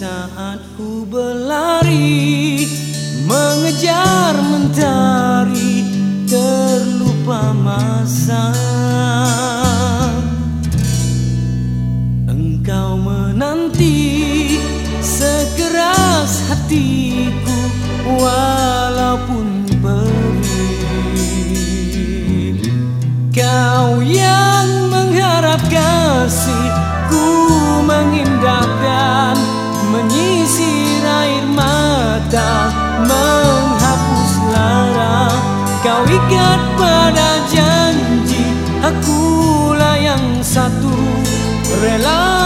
saat ku berlari Mengejar mentari Terlupa masa. Engkau menanti Sekeras hatiku Wah Kau ikat pada janji Akulah yang satu. Rela